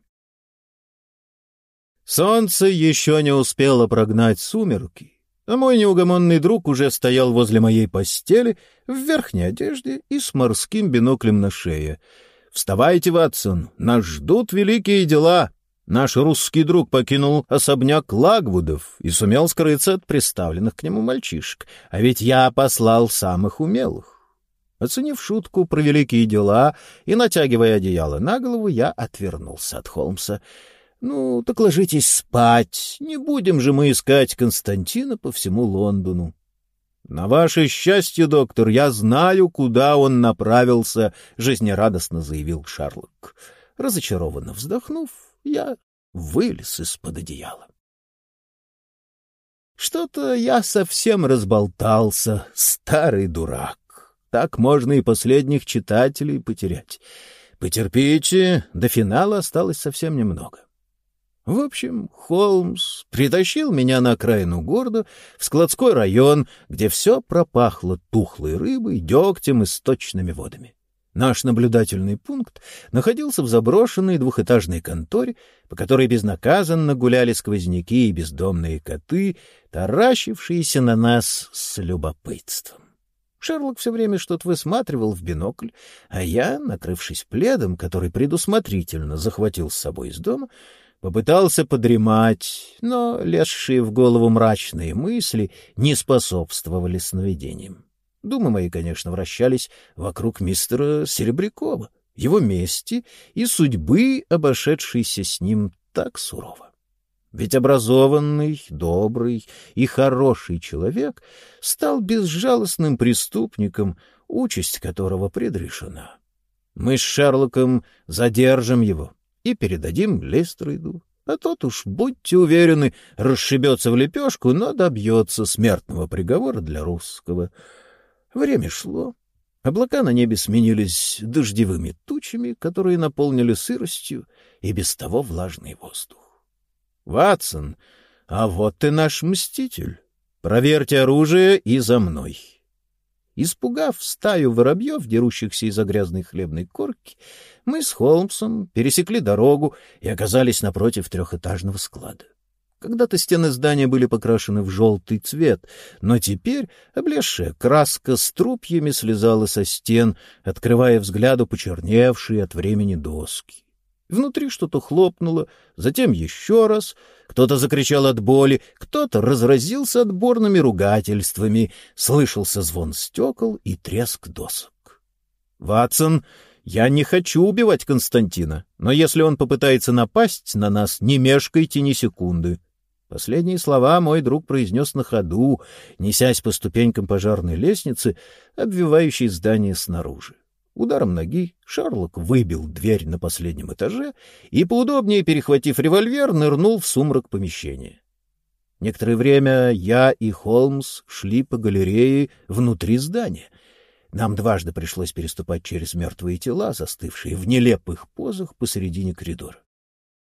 Солнце еще не успело прогнать сумерки, а мой неугомонный друг уже стоял возле моей постели в верхней одежде и с морским биноклем на шее — «Вставайте, Ватсон, нас ждут великие дела!» Наш русский друг покинул особняк Лагвудов и сумел скрыться от приставленных к нему мальчишек, а ведь я послал самых умелых. Оценив шутку про великие дела и натягивая одеяло на голову, я отвернулся от Холмса. «Ну, так ложитесь спать, не будем же мы искать Константина по всему Лондону». «На ваше счастье, доктор, я знаю, куда он направился», — жизнерадостно заявил Шарлок. Разочарованно вздохнув, я вылез из-под одеяла. «Что-то я совсем разболтался, старый дурак. Так можно и последних читателей потерять. Потерпите, до финала осталось совсем немного». В общем, Холмс притащил меня на окраину города, в складской район, где все пропахло тухлой рыбой, дегтем и сточными водами. Наш наблюдательный пункт находился в заброшенной двухэтажной конторе, по которой безнаказанно гуляли сквозняки и бездомные коты, таращившиеся на нас с любопытством. Шерлок все время что-то высматривал в бинокль, а я, накрывшись пледом, который предусмотрительно захватил с собой из дома, Попытался подремать, но лезшие в голову мрачные мысли не способствовали сновидениям. Думы мои, конечно, вращались вокруг мистера Серебрякова, его мести и судьбы, обошедшейся с ним так сурово. Ведь образованный, добрый и хороший человек стал безжалостным преступником, участь которого предрешена. Мы с Шерлоком задержим его, и передадим Лестрейду. А тот уж, будьте уверены, расшибется в лепешку, но добьется смертного приговора для русского. Время шло. Облака на небе сменились дождевыми тучами, которые наполнили сыростью и без того влажный воздух. — Ватсон, а вот ты наш мститель. Проверьте оружие и за мной. Испугав стаю воробьев, дерущихся из-за грязной хлебной корки, мы с Холмсом пересекли дорогу и оказались напротив трехэтажного склада. Когда-то стены здания были покрашены в желтый цвет, но теперь облезшая краска с трупьями слезала со стен, открывая взгляду почерневшие от времени доски. Внутри что-то хлопнуло, затем еще раз. Кто-то закричал от боли, кто-то разразился отборными ругательствами. Слышался звон стекол и треск досок. «Ватсон, я не хочу убивать Константина, но если он попытается напасть на нас, не мешкайте ни секунды». Последние слова мой друг произнес на ходу, несясь по ступенькам пожарной лестницы, обвивающей здание снаружи. Ударом ноги Шарлок выбил дверь на последнем этаже и, поудобнее перехватив револьвер, нырнул в сумрак помещения. Некоторое время я и Холмс шли по галерее внутри здания. Нам дважды пришлось переступать через мертвые тела, застывшие в нелепых позах посередине коридора.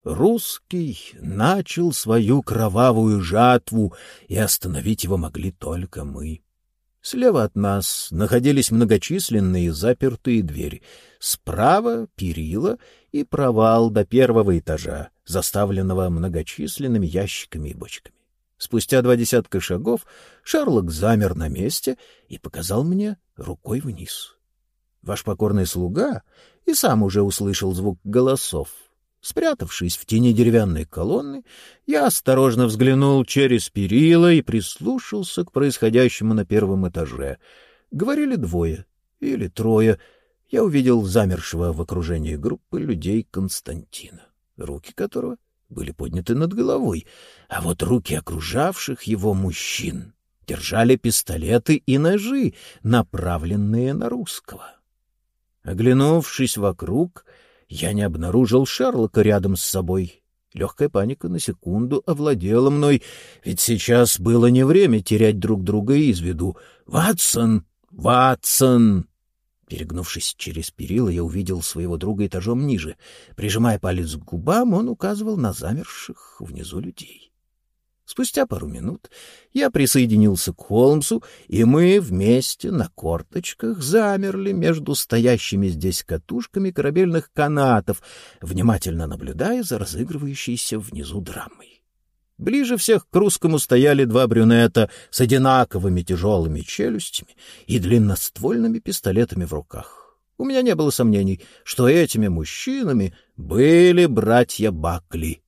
Русский начал свою кровавую жатву, и остановить его могли только мы. Слева от нас находились многочисленные запертые двери, справа — перила и провал до первого этажа, заставленного многочисленными ящиками и бочками. Спустя два десятка шагов Шарлок замер на месте и показал мне рукой вниз. Ваш покорный слуга и сам уже услышал звук голосов. Спрятавшись в тени деревянной колонны, я осторожно взглянул через перила и прислушался к происходящему на первом этаже. Говорили двое или трое. Я увидел замершего в окружении группы людей Константина, руки которого были подняты над головой, а вот руки окружавших его мужчин держали пистолеты и ножи, направленные на русского. Оглянувшись вокруг, я не обнаружил Шерлока рядом с собой. Легкая паника на секунду овладела мной, ведь сейчас было не время терять друг друга из виду. «Ватсон! Ватсон!» Перегнувшись через перила, я увидел своего друга этажом ниже. Прижимая палец к губам, он указывал на замерших внизу людей. Спустя пару минут я присоединился к Холмсу, и мы вместе на корточках замерли между стоящими здесь катушками корабельных канатов, внимательно наблюдая за разыгрывающейся внизу драмой. Ближе всех к русскому стояли два брюнета с одинаковыми тяжелыми челюстями и длинноствольными пистолетами в руках. У меня не было сомнений, что этими мужчинами были братья Бакли.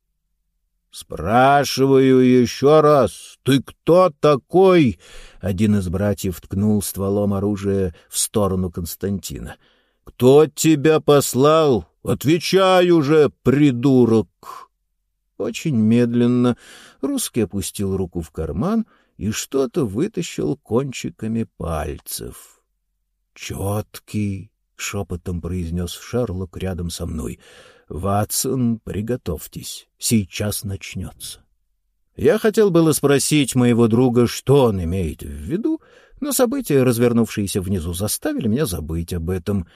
«Спрашиваю еще раз, ты кто такой?» Один из братьев ткнул стволом оружия в сторону Константина. «Кто тебя послал? Отвечай уже, придурок!» Очень медленно русский опустил руку в карман и что-то вытащил кончиками пальцев. «Четкий!» — шепотом произнес Шерлок рядом со мной — «Ватсон, приготовьтесь, сейчас начнется». Я хотел было спросить моего друга, что он имеет в виду, но события, развернувшиеся внизу, заставили меня забыть об этом.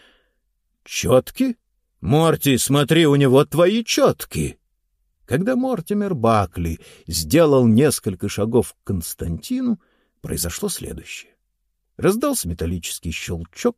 «Четки? Морти, смотри, у него твои четки!» Когда Мортимер Бакли сделал несколько шагов к Константину, произошло следующее. Раздался металлический щелчок,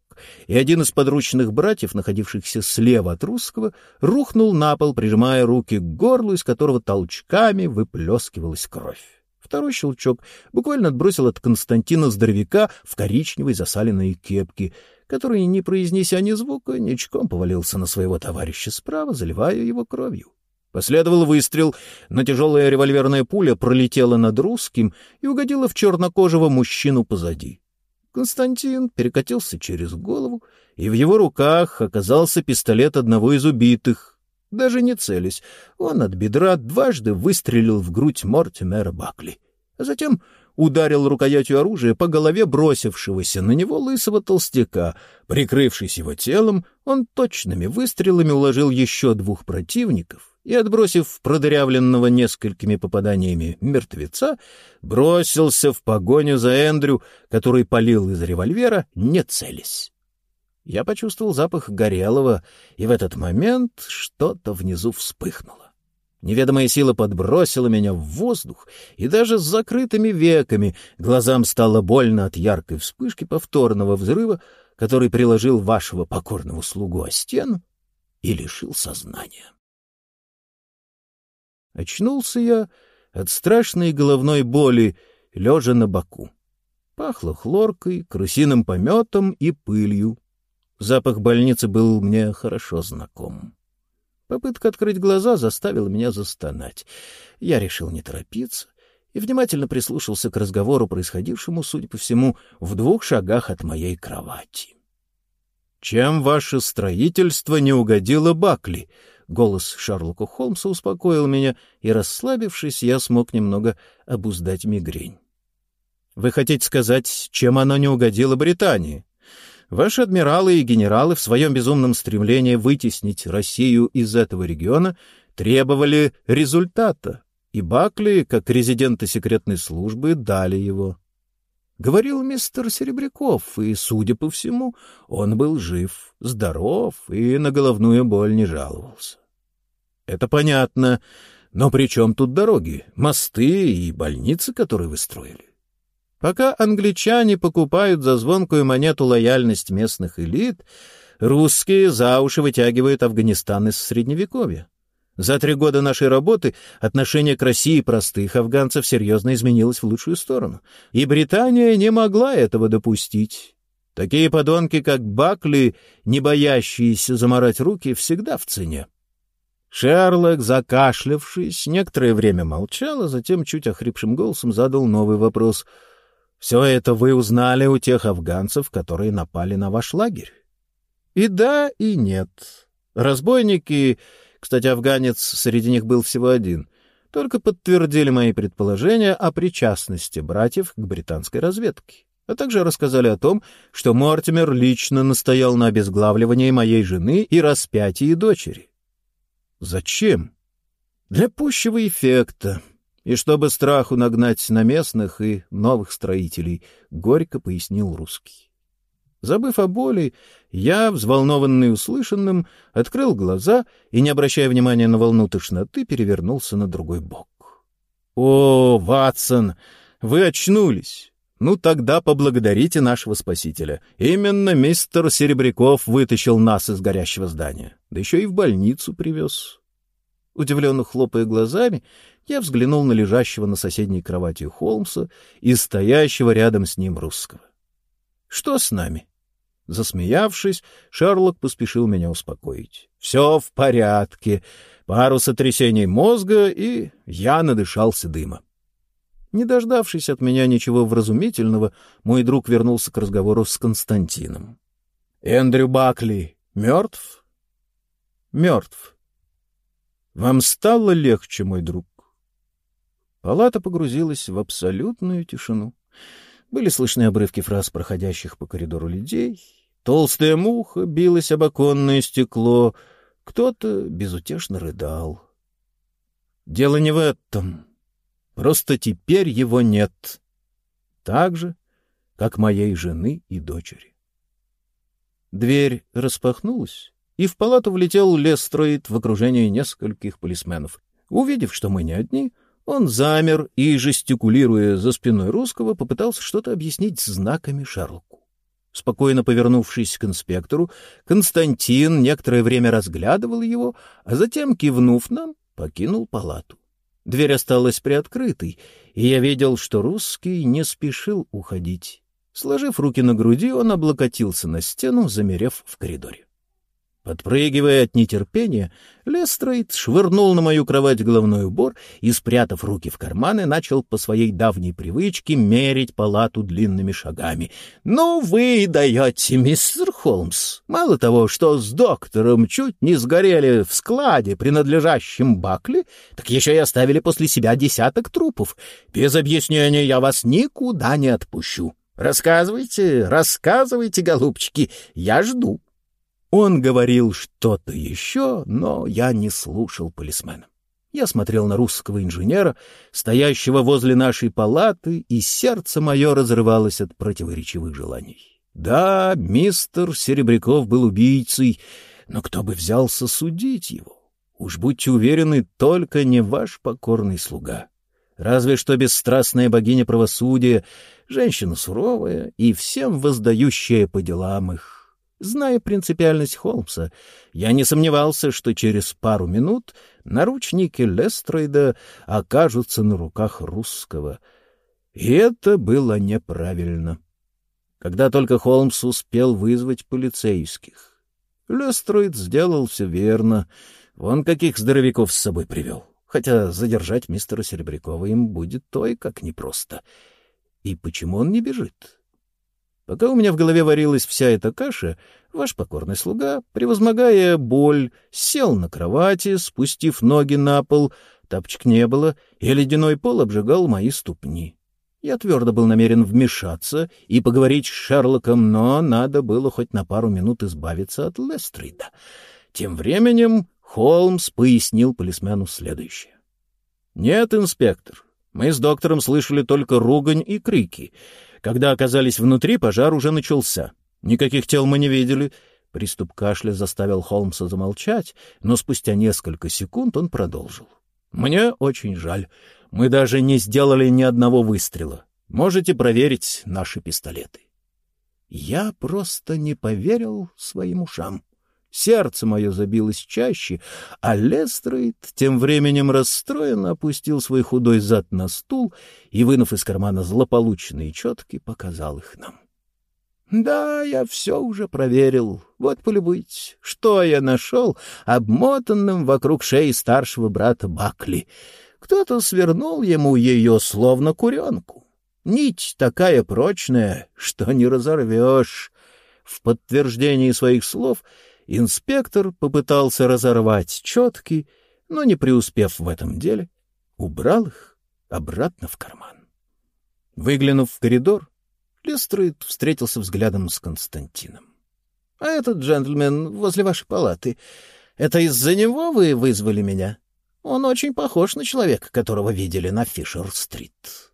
и один из подручных братьев, находившихся слева от русского, рухнул на пол, прижимая руки к горлу, из которого толчками выплескивалась кровь. Второй щелчок буквально отбросил от Константина здоровяка в коричневой засаленной кепке, который, не произнеся ни звука, ничком повалился на своего товарища справа, заливая его кровью. Последовал выстрел, но тяжелая револьверная пуля пролетела над русским и угодила в чернокожего мужчину позади. Константин перекатился через голову, и в его руках оказался пистолет одного из убитых. Даже не целясь, он от бедра дважды выстрелил в грудь Мортимера Бакли, а затем ударил рукоятью оружия по голове бросившегося на него лысого толстяка. Прикрывшись его телом, он точными выстрелами уложил еще двух противников и, отбросив продырявленного несколькими попаданиями мертвеца, бросился в погоню за Эндрю, который палил из револьвера, не целясь. Я почувствовал запах горелого, и в этот момент что-то внизу вспыхнуло. Неведомая сила подбросила меня в воздух, и даже с закрытыми веками глазам стало больно от яркой вспышки повторного взрыва, который приложил вашего покорного слугу о стену и лишил сознания. Очнулся я от страшной головной боли, лежа на боку. Пахло хлоркой, крысиным пометом и пылью. Запах больницы был мне хорошо знаком. Попытка открыть глаза заставила меня застонать. Я решил не торопиться и внимательно прислушался к разговору, происходившему, судя по всему, в двух шагах от моей кровати. — Чем ваше строительство не угодило Бакли? Голос Шарлока Холмса успокоил меня, и, расслабившись, я смог немного обуздать мигрень. «Вы хотите сказать, чем оно не угодило Британии?» Ваши адмиралы и генералы в своем безумном стремлении вытеснить Россию из этого региона требовали результата, и Бакли, как резиденты секретной службы, дали его. Говорил мистер Серебряков, и, судя по всему, он был жив, здоров и на головную боль не жаловался. Это понятно, но при чем тут дороги, мосты и больницы, которые вы строили? Пока англичане покупают за звонкую монету лояльность местных элит, русские за уши вытягивают Афганистан из Средневековья. За три года нашей работы отношение к России простых афганцев серьезно изменилось в лучшую сторону, и Британия не могла этого допустить. Такие подонки, как Бакли, не боящиеся заморать руки, всегда в цене. Шерлок, закашлявшись, некоторое время молчал, а затем чуть охрипшим голосом задал новый вопрос. «Все это вы узнали у тех афганцев, которые напали на ваш лагерь?» «И да, и нет. Разбойники кстати, афганец среди них был всего один. Только подтвердили мои предположения о причастности братьев к британской разведке, а также рассказали о том, что Мортимер лично настоял на обезглавливании моей жены и распятии дочери. Зачем? Для пущего эффекта. И чтобы страху нагнать на местных и новых строителей, — горько пояснил русский. Забыв о боли, я, взволнованный услышанным, открыл глаза и, не обращая внимания на волну тошноты, перевернулся на другой бок. «О, Ватсон, вы очнулись! Ну, тогда поблагодарите нашего спасителя. Именно мистер Серебряков вытащил нас из горящего здания, да еще и в больницу привез». Удивленно хлопая глазами, я взглянул на лежащего на соседней кровати Холмса и стоящего рядом с ним русского. Что с нами? Засмеявшись, Шерлок поспешил меня успокоить. Все в порядке. Пару сотрясений мозга, и я надышался дыма. Не дождавшись от меня ничего вразумительного, мой друг вернулся к разговору с Константином. «Эндрю Бакли мертв?» «Мертв». «Вам стало легче, мой друг?» Палата погрузилась в абсолютную тишину. Были слышны обрывки фраз проходящих по коридору людей. Толстая муха билась об оконное стекло. Кто-то безутешно рыдал. Дело не в этом. Просто теперь его нет. Так же, как моей жены и дочери. Дверь распахнулась, и в палату влетел Лестроид в окружении нескольких полисменов. Увидев, что мы не одни, — он замер и, жестикулируя за спиной русского, попытался что-то объяснить знаками Шерлоку. Спокойно повернувшись к инспектору, Константин некоторое время разглядывал его, а затем, кивнув нам, покинул палату. Дверь осталась приоткрытой, и я видел, что русский не спешил уходить. Сложив руки на груди, он облокотился на стену, замерев в коридоре. Подпрыгивая от нетерпения, Лестрейд швырнул на мою кровать головной убор и, спрятав руки в карманы, начал по своей давней привычке мерить палату длинными шагами. «Ну вы даете, мистер Холмс! Мало того, что с доктором чуть не сгорели в складе, принадлежащем Бакли, так еще и оставили после себя десяток трупов. Без объяснения я вас никуда не отпущу. Рассказывайте, рассказывайте, голубчики, я жду». Он говорил что-то еще, но я не слушал полисмена. Я смотрел на русского инженера, стоящего возле нашей палаты, и сердце мое разрывалось от противоречивых желаний. Да, мистер Серебряков был убийцей, но кто бы взялся судить его? Уж будьте уверены, только не ваш покорный слуга. Разве что бесстрастная богиня правосудия, женщина суровая и всем воздающая по делам их Зная принципиальность Холмса, я не сомневался, что через пару минут наручники Лестрейда окажутся на руках русского. И это было неправильно. Когда только Холмс успел вызвать полицейских. Лестрейд сделал все верно. Вон каких здоровяков с собой привел. Хотя задержать мистера Серебрякова им будет той как непросто. И почему он не бежит? Пока у меня в голове варилась вся эта каша, ваш покорный слуга, превозмогая боль, сел на кровати, спустив ноги на пол, тапочек не было, и ледяной пол обжигал мои ступни. Я твердо был намерен вмешаться и поговорить с Шерлоком, но надо было хоть на пару минут избавиться от Лестрида. Тем временем Холмс пояснил полисмену следующее. — Нет, инспектор, мы с доктором слышали только ругань и крики. Когда оказались внутри, пожар уже начался. Никаких тел мы не видели. Приступ кашля заставил Холмса замолчать, но спустя несколько секунд он продолжил. «Мне очень жаль. Мы даже не сделали ни одного выстрела. Можете проверить наши пистолеты». Я просто не поверил своим ушам. Сердце мое забилось чаще, а Лестрейд тем временем расстроенно опустил свой худой зад на стул и, вынув из кармана злополучные четки, показал их нам. Да, я все уже проверил. Вот полюбуйте, что я нашел обмотанным вокруг шеи старшего брата Бакли. Кто-то свернул ему ее словно куренку. Нить такая прочная, что не разорвешь. В подтверждении своих слов инспектор попытался разорвать четки, но, не преуспев в этом деле, убрал их обратно в карман. Выглянув в коридор, Лестрейд встретился взглядом с Константином. — А этот джентльмен возле вашей палаты, это из-за него вы вызвали меня? Он очень похож на человека, которого видели на Фишер-стрит.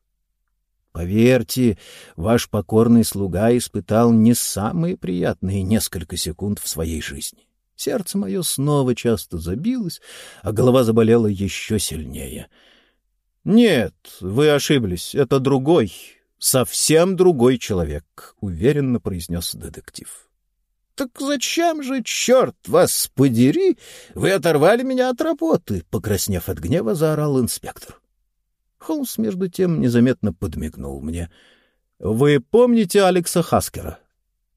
Поверьте, ваш покорный слуга испытал не самые приятные несколько секунд в своей жизни. Сердце мое снова часто забилось, а голова заболела еще сильнее. — Нет, вы ошиблись, это другой, совсем другой человек, — уверенно произнес детектив. — Так зачем же, черт вас подери, вы оторвали меня от работы? — покраснев от гнева, заорал инспектор. Холмс, между тем, незаметно подмигнул мне. — Вы помните Алекса Хаскера?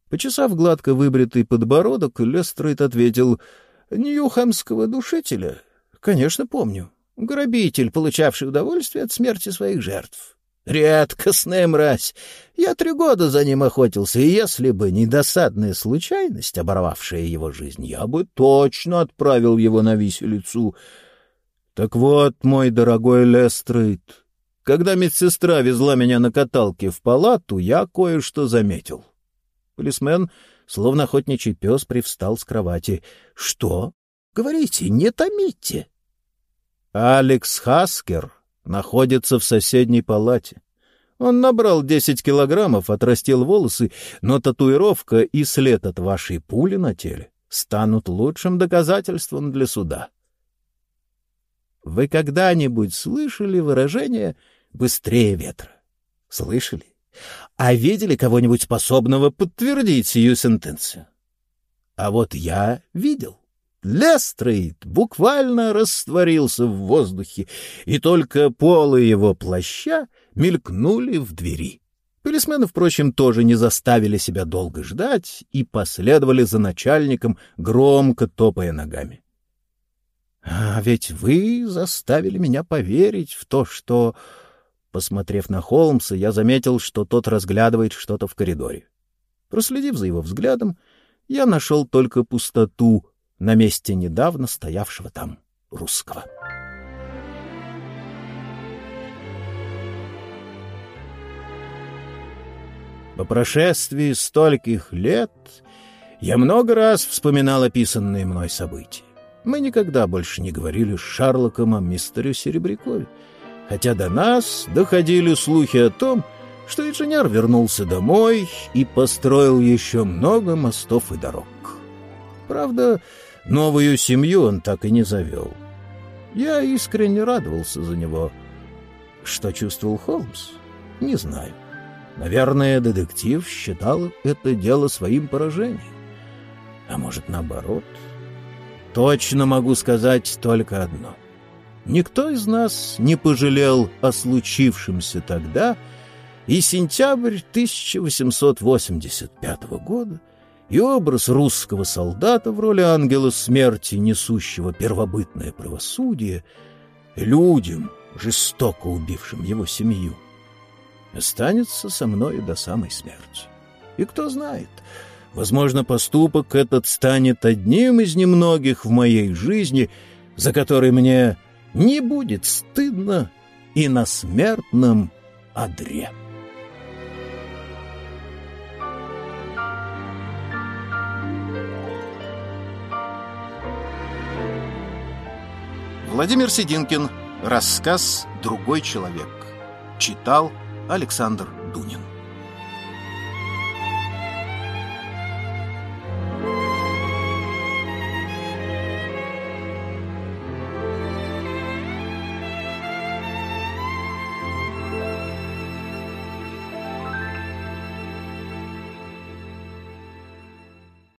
Почесав гладко выбритый подбородок, Лестрейд ответил — Ньюхэмского душителя. — Конечно, помню. Грабитель, получавший удовольствие от смерти своих жертв. Редкостная мразь. Я три года за ним охотился, и если бы не досадная случайность, оборвавшая его жизнь, я бы точно отправил его на виселицу. Так вот, мой дорогой Лестрейд, когда медсестра везла меня на каталке в палату, я кое-что заметил. Полисмен, словно охотничий пес, привстал с кровати. — Что? — Говорите, не томите. — Алекс Хаскер находится в соседней палате. Он набрал десять килограммов, отрастил волосы, но татуировка и след от вашей пули на теле станут лучшим доказательством для суда. Вы когда-нибудь слышали выражение «быстрее ветра»? Слышали? А видели кого-нибудь способного подтвердить сию сентенцию? А вот я видел. Лестрейд буквально растворился в воздухе, и только полы его плаща мелькнули в двери. Полисмены, впрочем, тоже не заставили себя долго ждать и последовали за начальником, громко топая ногами. — А ведь вы заставили меня поверить в то, что... Посмотрев на Холмса, я заметил, что тот разглядывает что-то в коридоре. Проследив за его взглядом, я нашел только пустоту — на месте недавно стоявшего там русского. По прошествии стольких лет я много раз вспоминал описанные мной события. Мы никогда больше не говорили с Шарлоком о мистере Серебрякове, хотя до нас доходили слухи о том, что инженер вернулся домой и построил еще много мостов и дорог. Правда, Новую семью он так и не завел. Я искренне радовался за него. Что чувствовал Холмс? Не знаю. Наверное, детектив считал это дело своим поражением. А может, наоборот? Точно могу сказать только одно. Никто из нас не пожалел о случившемся тогда, и сентябрь 1885 года — и образ русского солдата в роли ангела смерти, несущего первобытное правосудие, людям, жестоко убившим его семью, останется со мною до самой смерти. И кто знает, возможно, поступок этот станет одним из немногих в моей жизни, за который мне не будет стыдно и на смертном одре. Владимир Сидинкин. Рассказ «Другой человек». Читал Александр